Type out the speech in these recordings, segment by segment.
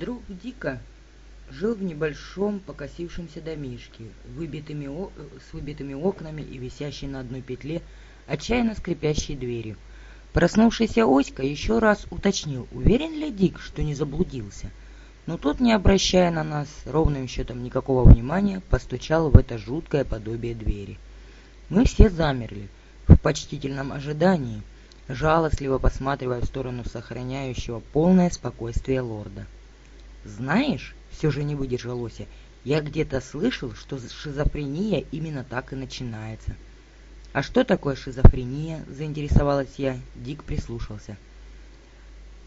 Друг Дика жил в небольшом покосившемся домишке выбитыми о... с выбитыми окнами и висящей на одной петле отчаянно скрипящей дверью. Проснувшийся Оська еще раз уточнил, уверен ли Дик, что не заблудился. Но тот, не обращая на нас ровным счетом никакого внимания, постучал в это жуткое подобие двери. Мы все замерли в почтительном ожидании, жалостливо посматривая в сторону сохраняющего полное спокойствие лорда. «Знаешь, — все же не выдержал Ося, — я где-то слышал, что шизофрения именно так и начинается». «А что такое шизофрения?» — заинтересовалась я. Дик прислушался.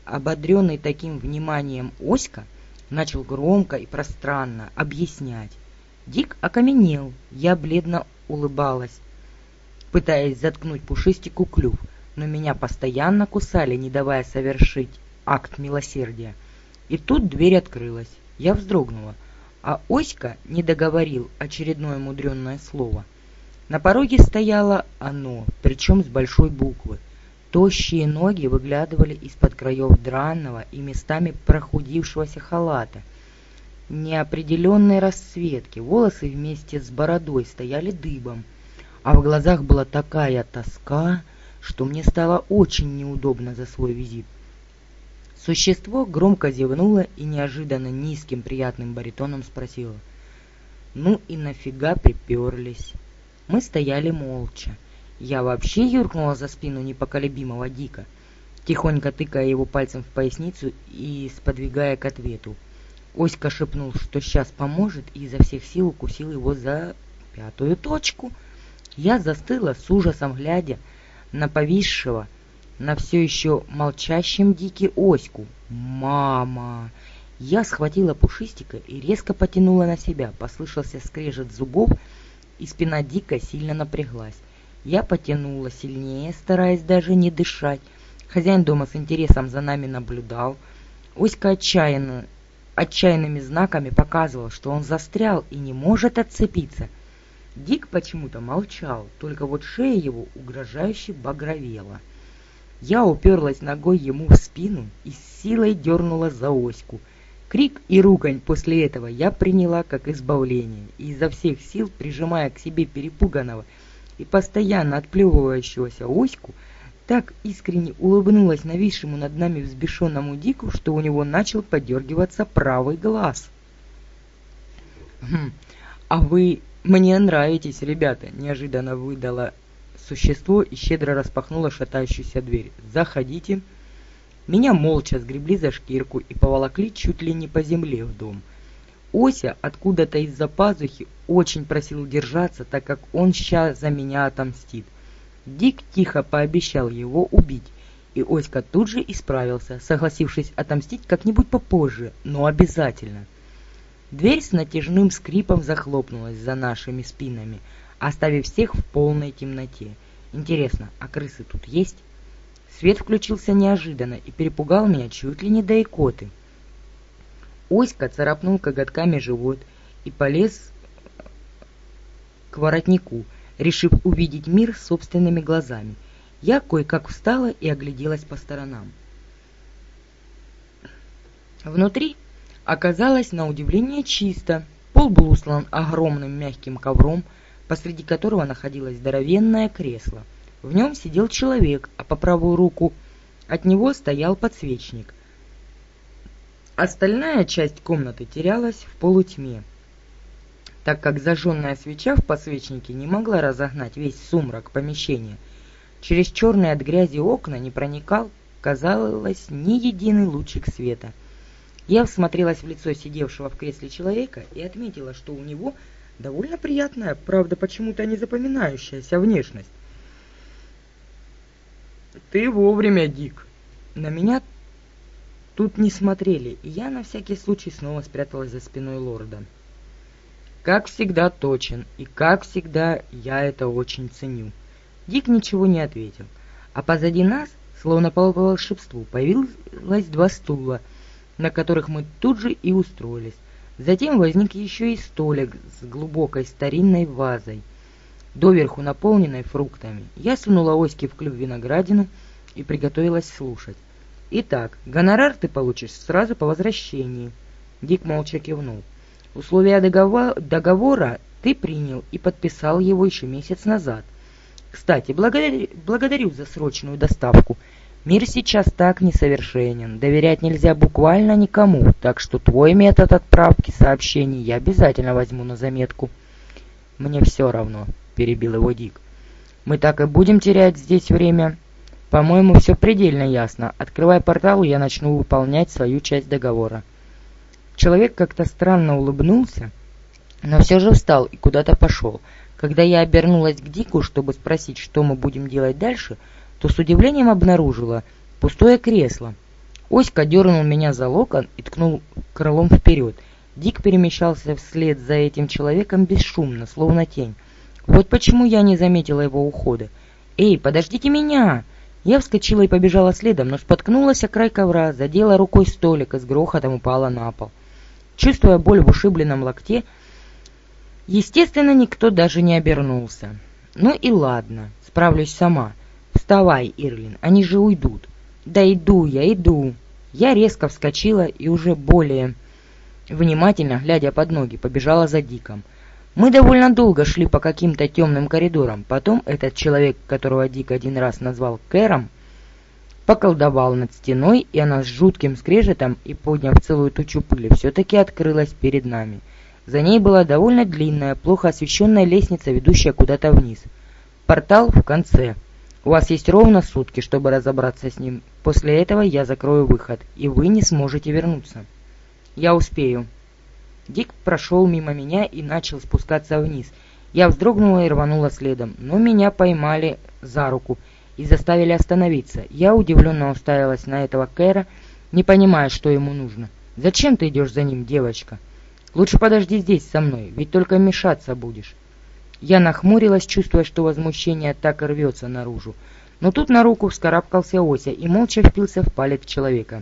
Ободренный таким вниманием Оська начал громко и пространно объяснять. Дик окаменел, я бледно улыбалась, пытаясь заткнуть пушистику клюв, но меня постоянно кусали, не давая совершить акт милосердия. И тут дверь открылась. Я вздрогнула, а Оська не договорил очередное мудренное слово. На пороге стояло оно, причем с большой буквы. Тощие ноги выглядывали из-под краев дранного и местами прохудившегося халата. Неопределенной расцветки, волосы вместе с бородой стояли дыбом, а в глазах была такая тоска, что мне стало очень неудобно за свой визит. Существо громко зевнуло и неожиданно низким приятным баритоном спросило. «Ну и нафига приперлись?» Мы стояли молча. Я вообще юркнула за спину непоколебимого Дика, тихонько тыкая его пальцем в поясницу и сподвигая к ответу. Оська шепнул, что сейчас поможет, и изо всех сил укусил его за пятую точку. Я застыла с ужасом, глядя на повисшего, на все еще молчащем Дике Оську. «Мама!» Я схватила пушистика и резко потянула на себя. Послышался скрежет зубов, и спина Дика сильно напряглась. Я потянула сильнее, стараясь даже не дышать. Хозяин дома с интересом за нами наблюдал. Оська отчаянно, отчаянными знаками показывал, что он застрял и не может отцепиться. Дик почему-то молчал, только вот шея его угрожающе багровела. Я уперлась ногой ему в спину и с силой дернула за оську. Крик и ругань после этого я приняла как избавление, и изо всех сил, прижимая к себе перепуганного и постоянно отплевывающегося оську, так искренне улыбнулась нависшему над нами взбешенному Дику, что у него начал подергиваться правый глаз. «Хм, а вы мне нравитесь, ребята!» — неожиданно выдала существо и щедро распахнуло шатающуюся дверь. «Заходите!» Меня молча сгребли за шкирку и поволокли чуть ли не по земле в дом. Ося откуда-то из-за пазухи очень просил держаться, так как он ща за меня отомстит. Дик тихо пообещал его убить, и Оська тут же исправился, согласившись отомстить как-нибудь попозже, но обязательно. Дверь с натяжным скрипом захлопнулась за нашими спинами, оставив всех в полной темноте. Интересно, а крысы тут есть? Свет включился неожиданно и перепугал меня чуть ли не до икоты. Оська царапнул коготками живот и полез к воротнику, решив увидеть мир собственными глазами. Я кое-как встала и огляделась по сторонам. Внутри оказалось на удивление чисто. Пол был услан огромным мягким ковром, посреди которого находилось здоровенное кресло. В нем сидел человек, а по правую руку от него стоял подсвечник. Остальная часть комнаты терялась в полутьме, так как зажженная свеча в подсвечнике не могла разогнать весь сумрак помещения. Через черные от грязи окна не проникал, казалось, ни единый лучик света — я всмотрелась в лицо сидевшего в кресле человека и отметила, что у него довольно приятная, правда почему-то не запоминающаяся внешность. «Ты вовремя, Дик!» На меня тут не смотрели, и я на всякий случай снова спряталась за спиной лорда. Как всегда точен, и как всегда я это очень ценю. Дик ничего не ответил, а позади нас, словно по волшебству, появилось два стула — на которых мы тут же и устроились. Затем возник еще и столик с глубокой старинной вазой, доверху наполненной фруктами. Я сунула оськи в клюв виноградину и приготовилась слушать. Итак, гонорар ты получишь сразу по возвращении. Дик молча кивнул. Условия договора ты принял и подписал его еще месяц назад. Кстати, благодарю, благодарю за срочную доставку. Мир сейчас так несовершенен, доверять нельзя буквально никому, так что твой метод отправки сообщений я обязательно возьму на заметку. Мне все равно, перебил его Дик. Мы так и будем терять здесь время. По-моему, все предельно ясно. Открывая портал, я начну выполнять свою часть договора. Человек как-то странно улыбнулся, но все же встал и куда-то пошел. Когда я обернулась к Дику, чтобы спросить, что мы будем делать дальше, то с удивлением обнаружила пустое кресло. Оська дернул меня за локон и ткнул крылом вперед. Дик перемещался вслед за этим человеком бесшумно, словно тень. Вот почему я не заметила его ухода. «Эй, подождите меня!» Я вскочила и побежала следом, но споткнулась о край ковра, задела рукой столик и с грохотом упала на пол. Чувствуя боль в ушибленном локте, естественно, никто даже не обернулся. Ну и ладно, справлюсь сама. Вставай, Ирлин, они же уйдут. Да иду я, иду. Я резко вскочила и уже более внимательно, глядя под ноги, побежала за Диком. Мы довольно долго шли по каким-то темным коридорам. Потом этот человек, которого Дик один раз назвал Кэром, поколдовал над стеной, и она с жутким скрежетом и подняв целую тучу пыли, все-таки открылась перед нами. За ней была довольно длинная, плохо освещенная лестница, ведущая куда-то вниз. Портал в конце. У вас есть ровно сутки, чтобы разобраться с ним. После этого я закрою выход, и вы не сможете вернуться. Я успею. Дик прошел мимо меня и начал спускаться вниз. Я вздрогнула и рванула следом, но меня поймали за руку и заставили остановиться. Я удивленно уставилась на этого Кэра, не понимая, что ему нужно. «Зачем ты идешь за ним, девочка? Лучше подожди здесь со мной, ведь только мешаться будешь». Я нахмурилась, чувствуя, что возмущение так и рвется наружу. Но тут на руку вскарабкался Ося и молча впился в палец человека.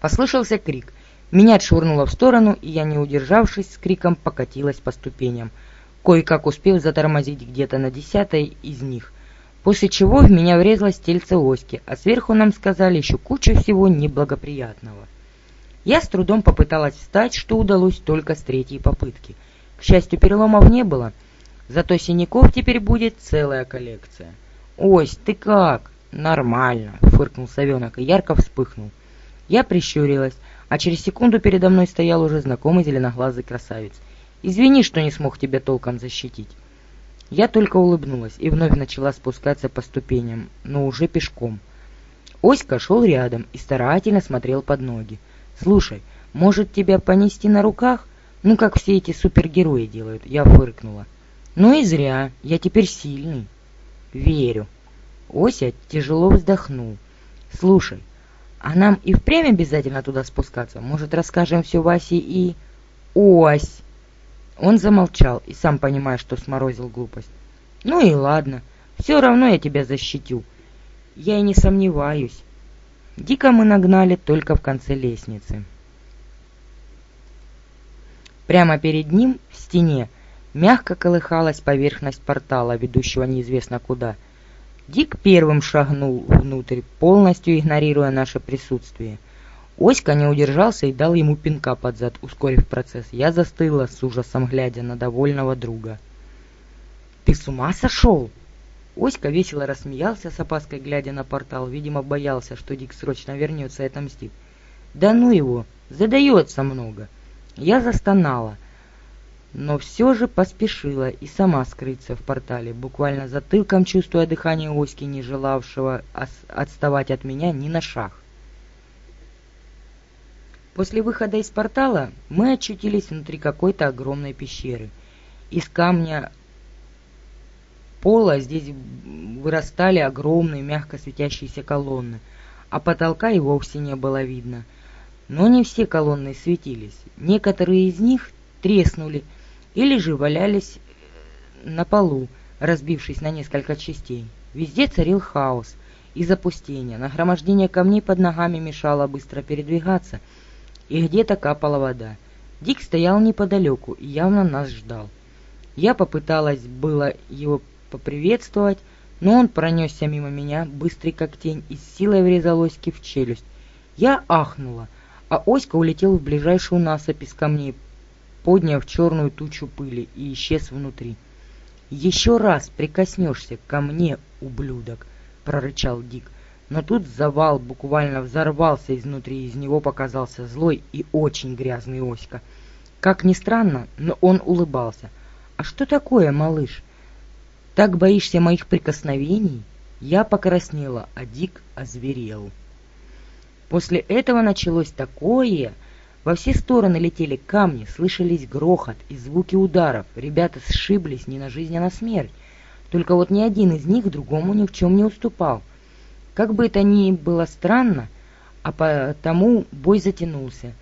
Послышался крик. Меня отшвырнуло в сторону, и я, не удержавшись, с криком покатилась по ступеням, кое-как успев затормозить где-то на десятой из них, после чего в меня врезалось тельце Оськи, а сверху нам сказали еще кучу всего неблагоприятного. Я с трудом попыталась встать, что удалось только с третьей попытки. К счастью, переломов не было, зато синяков теперь будет целая коллекция. «Ось, ты как?» «Нормально», — фыркнул совенок и ярко вспыхнул. Я прищурилась, а через секунду передо мной стоял уже знакомый зеленоглазый красавец. «Извини, что не смог тебя толком защитить». Я только улыбнулась и вновь начала спускаться по ступеням, но уже пешком. Оська шел рядом и старательно смотрел под ноги. «Слушай, может тебя понести на руках? Ну, как все эти супергерои делают?» Я фыркнула. «Ну и зря, я теперь сильный». «Верю». Ося тяжело вздохнул. «Слушай, а нам и впрямь обязательно туда спускаться? Может, расскажем все Васе и... Ось!» Он замолчал и сам понимая, что сморозил глупость. «Ну и ладно, все равно я тебя защитю. Я и не сомневаюсь». Дико мы нагнали только в конце лестницы. Прямо перед ним, в стене, мягко колыхалась поверхность портала, ведущего неизвестно куда — Дик первым шагнул внутрь, полностью игнорируя наше присутствие. Оська не удержался и дал ему пинка под зад, ускорив процесс. Я застыла с ужасом, глядя на довольного друга. «Ты с ума сошел?» Оська весело рассмеялся с опаской, глядя на портал. Видимо, боялся, что Дик срочно вернется и отомстит. «Да ну его! Задается много!» Я застонала но все же поспешила и сама скрыться в портале, буквально затылком чувствуя дыхание Оськи, не желавшего отставать от меня ни на шаг. После выхода из портала мы очутились внутри какой-то огромной пещеры. Из камня пола здесь вырастали огромные мягко светящиеся колонны, а потолка и вовсе не было видно. Но не все колонны светились. Некоторые из них треснули, или же валялись на полу, разбившись на несколько частей. Везде царил хаос и запустение, нагромождение камней под ногами мешало быстро передвигаться, и где-то капала вода. Дик стоял неподалеку и явно нас ждал. Я попыталась было его поприветствовать, но он пронесся мимо меня, быстрый как тень, и с силой врезал Оське в челюсть. Я ахнула, а Оська улетел в ближайшую насыпь из камней, подняв черную тучу пыли и исчез внутри. «Еще раз прикоснешься ко мне, ублюдок!» — прорычал Дик. Но тут завал буквально взорвался изнутри, из него показался злой и очень грязный Оська. Как ни странно, но он улыбался. «А что такое, малыш? Так боишься моих прикосновений?» Я покраснела, а Дик озверел. После этого началось такое... Во все стороны летели камни, слышались грохот и звуки ударов. Ребята сшиблись не на жизнь, а на смерть. Только вот ни один из них другому ни в чем не уступал. Как бы это ни было странно, а потому бой затянулся.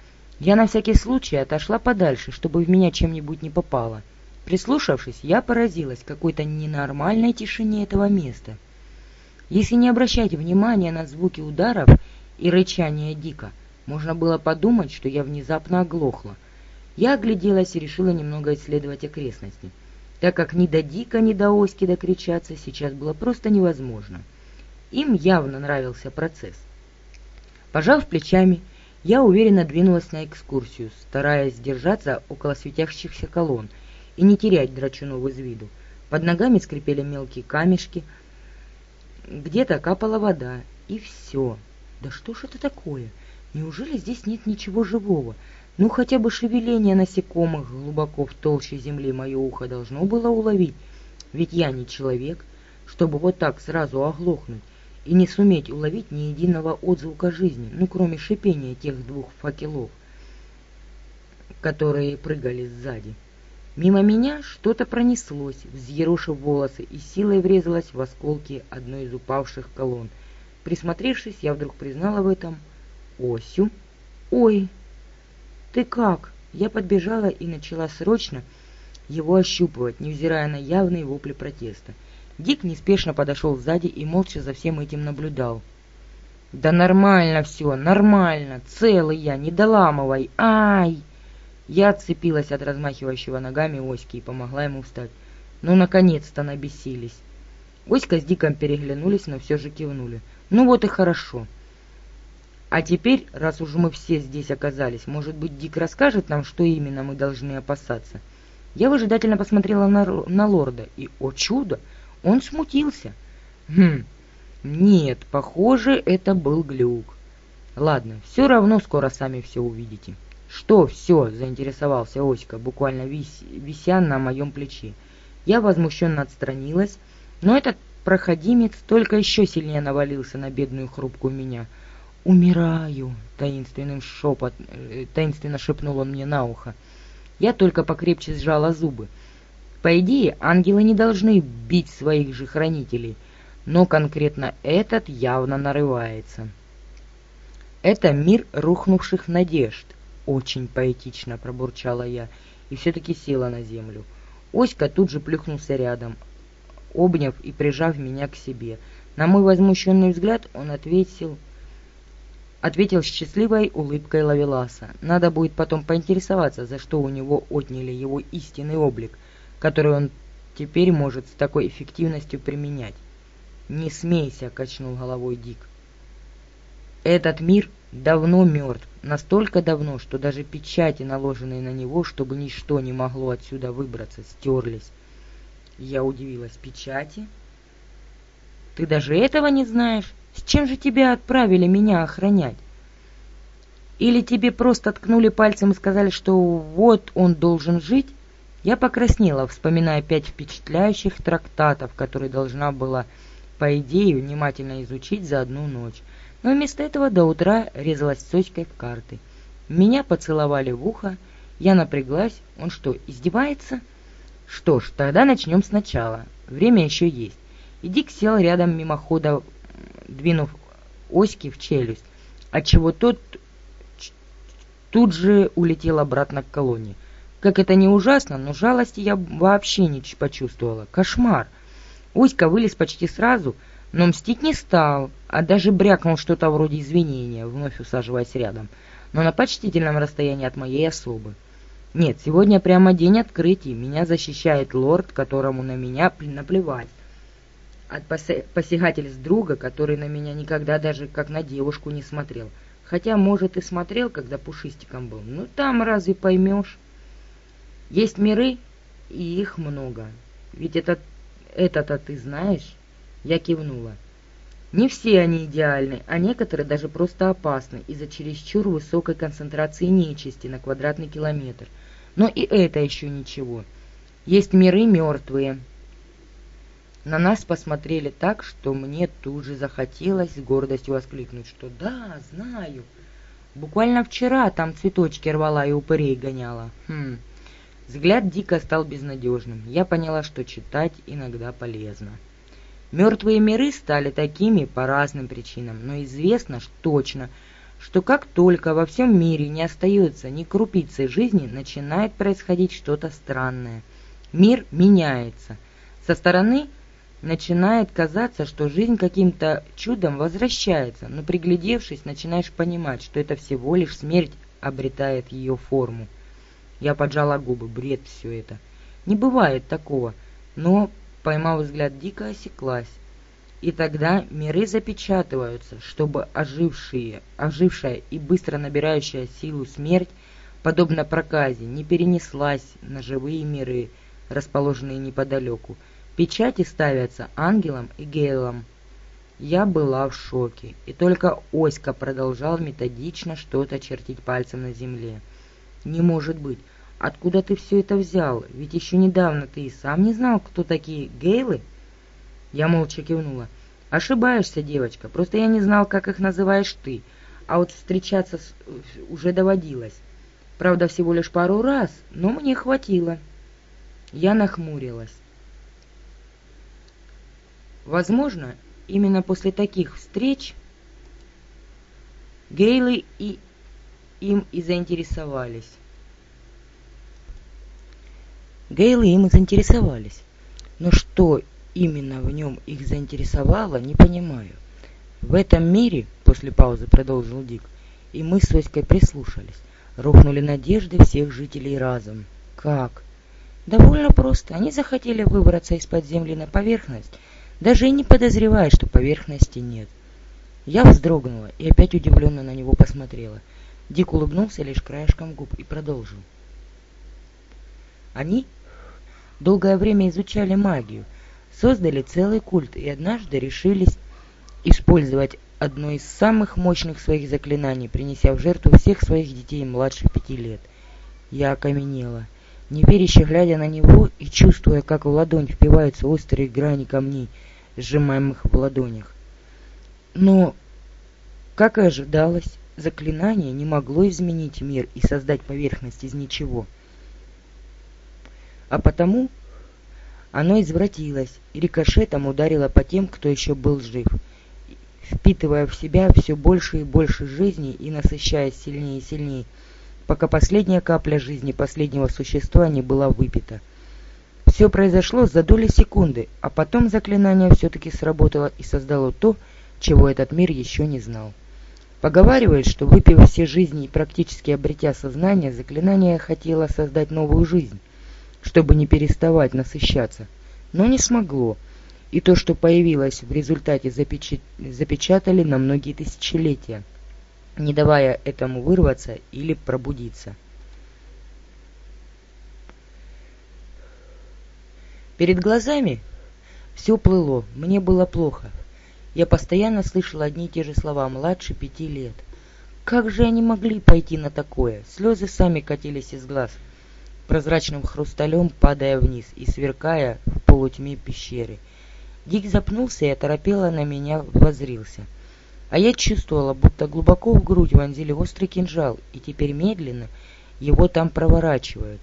Я на всякий случай отошла подальше, чтобы в меня чем-нибудь не попало. Прислушавшись, я поразилась какой-то ненормальной тишине этого места. Если не обращать внимания на звуки ударов и рычание Дика, можно было подумать, что я внезапно оглохла. Я огляделась и решила немного исследовать окрестности, так как ни до Дика, ни до Оськи докричаться сейчас было просто невозможно. Им явно нравился процесс. Пожав плечами, я уверенно двинулась на экскурсию, стараясь держаться около светящихся колонн и не терять драчунов из виду. Под ногами скрипели мелкие камешки, где-то капала вода, и все. Да что ж это такое? Неужели здесь нет ничего живого? Ну, хотя бы шевеление насекомых глубоко в толще земли мое ухо должно было уловить. Ведь я не человек, чтобы вот так сразу оглохнуть и не суметь уловить ни единого отзвука жизни, ну, кроме шипения тех двух факелов, которые прыгали сзади. Мимо меня что-то пронеслось, взъерошив волосы, и силой врезалось в осколки одной из упавших колонн. Присмотревшись, я вдруг признала в этом Осю. «Ой, ты как?» Я подбежала и начала срочно его ощупывать, невзирая на явные вопли протеста. Дик неспешно подошел сзади и молча за всем этим наблюдал. «Да нормально все, нормально, целый я, не доламывай, ай!» Я отцепилась от размахивающего ногами Оськи и помогла ему встать. Ну, наконец-то набесились. Оська с Диком переглянулись, но все же кивнули. Ну вот и хорошо. А теперь, раз уж мы все здесь оказались, может быть, Дик расскажет нам, что именно мы должны опасаться? Я выжидательно посмотрела на, на лорда, и, о чудо, он смутился. Хм, нет, похоже, это был глюк. Ладно, все равно скоро сами все увидите. «Что все?» — заинтересовался Оська, буквально вис... вися на моем плече. Я возмущенно отстранилась, но этот проходимец только еще сильнее навалился на бедную хрупкую меня. «Умираю!» — таинственным шепот, э, таинственно шепнул он мне на ухо. Я только покрепче сжала зубы. По идее, ангелы не должны бить своих же хранителей, но конкретно этот явно нарывается. Это мир рухнувших надежд, очень поэтично пробурчала я и все-таки села на землю. Оська тут же плюхнулся рядом, обняв и прижав меня к себе. На мой возмущенный взгляд он ответил, ответил счастливой улыбкой Лавеласа. Надо будет потом поинтересоваться, за что у него отняли его истинный облик, который он теперь может с такой эффективностью применять. «Не смейся», — качнул головой Дик. «Этот мир давно мертв, настолько давно, что даже печати, наложенные на него, чтобы ничто не могло отсюда выбраться, стерлись. Я удивилась. Печати? Ты даже этого не знаешь? С чем же тебя отправили меня охранять? Или тебе просто ткнули пальцем и сказали, что вот он должен жить? Я покраснела, вспоминая пять впечатляющих трактатов, которые должна была, по идее, внимательно изучить за одну ночь но вместо этого до утра резалась сочкой в карты. Меня поцеловали в ухо, я напряглась. Он что, издевается? Что ж, тогда начнем сначала. Время еще есть. И Дик сел рядом мимохода, двинув оськи в челюсть, отчего тот тут же улетел обратно к колонии. Как это не ужасно, но жалости я вообще не почувствовала. Кошмар. Оська вылез почти сразу, но мстить не стал, а даже брякнул что-то вроде извинения, вновь усаживаясь рядом, но на почтительном расстоянии от моей особы. Нет, сегодня прямо день открытий, меня защищает лорд, которому на меня наплевать. От посягательств друга, который на меня никогда даже как на девушку не смотрел. Хотя, может, и смотрел, когда пушистиком был. Ну, там разве поймешь? Есть миры, и их много. Ведь это, это-то ты знаешь? Я кивнула. Не все они идеальны, а некоторые даже просто опасны из-за чересчур высокой концентрации нечисти на квадратный километр. Но и это еще ничего. Есть миры мертвые. На нас посмотрели так, что мне тут же захотелось с гордостью воскликнуть, что да, знаю. Буквально вчера там цветочки рвала и упырей гоняла. Хм. Взгляд дико стал безнадежным. Я поняла, что читать иногда полезно. Мертвые миры стали такими по разным причинам, но известно точно, что как только во всем мире не остается ни крупицы жизни, начинает происходить что-то странное. Мир меняется. Со стороны начинает казаться, что жизнь каким-то чудом возвращается, но приглядевшись, начинаешь понимать, что это всего лишь смерть обретает ее форму. Я поджала губы, бред все это. Не бывает такого, но поймав взгляд дико, осеклась. И тогда миры запечатываются, чтобы ожившие, ожившая и быстро набирающая силу смерть, подобно проказе, не перенеслась на живые миры, расположенные неподалеку. Печати ставятся ангелом и гейлом. Я была в шоке, и только Оська продолжал методично что-то чертить пальцем на земле. «Не может быть! Откуда ты все это взял? Ведь еще недавно ты и сам не знал, кто такие гейлы?» Я молча кивнула. «Ошибаешься, девочка, просто я не знал, как их называешь ты, а вот встречаться с... уже доводилось. Правда, всего лишь пару раз, но мне хватило». Я нахмурилась. Возможно, именно после таких встреч Гейлы и им и заинтересовались. Гейлы им и заинтересовались. Но что именно в нем их заинтересовало, не понимаю. В этом мире, после паузы продолжил Дик, и мы с Оськой прислушались, рухнули надежды всех жителей разом. Как? Довольно просто. Они захотели выбраться из-под земли на поверхность, даже и не подозревая, что поверхности нет. Я вздрогнула и опять удивленно на него посмотрела. Дик улыбнулся лишь краешком губ и продолжил. Они долгое время изучали магию, создали целый культ и однажды решились использовать одно из самых мощных своих заклинаний, принеся в жертву всех своих детей младше пяти лет. Я окаменела, неверяще глядя на него и чувствуя, как в ладонь впиваются острые грани камней, сжимаемых в ладонях. Но, как и ожидалось, заклинание не могло изменить мир и создать поверхность из ничего — а потому оно извратилось и рикошетом ударило по тем, кто еще был жив, впитывая в себя все больше и больше жизни и насыщаясь сильнее и сильнее, пока последняя капля жизни последнего существа не была выпита. Все произошло за доли секунды, а потом заклинание все-таки сработало и создало то, чего этот мир еще не знал. Поговаривают, что выпив все жизни и практически обретя сознание, заклинание хотело создать новую жизнь — чтобы не переставать насыщаться, но не смогло, и то, что появилось в результате, запечат... запечатали на многие тысячелетия, не давая этому вырваться или пробудиться. Перед глазами все плыло, мне было плохо. Я постоянно слышал одни и те же слова «младше пяти лет». Как же они могли пойти на такое? Слезы сами катились из глаз прозрачным хрусталем падая вниз и сверкая в полутьме пещеры. Дик запнулся и оторопело на меня возрился. А я чувствовала, будто глубоко в грудь вонзили острый кинжал, и теперь медленно его там проворачивают.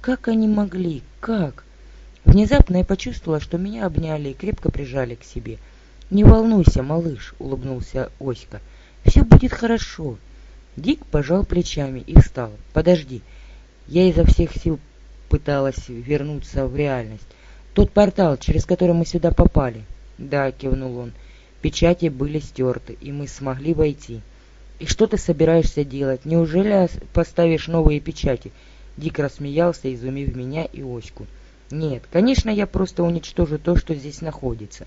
Как они могли? Как? Внезапно я почувствовала, что меня обняли и крепко прижали к себе. «Не волнуйся, малыш», — улыбнулся Оська. «Все будет хорошо». Дик пожал плечами и встал. «Подожди, я изо всех сил пыталась вернуться в реальность. Тот портал, через который мы сюда попали. Да, кивнул он. Печати были стерты, и мы смогли войти. И что ты собираешься делать? Неужели поставишь новые печати? Дик рассмеялся, изумив меня и Оську. Нет, конечно, я просто уничтожу то, что здесь находится.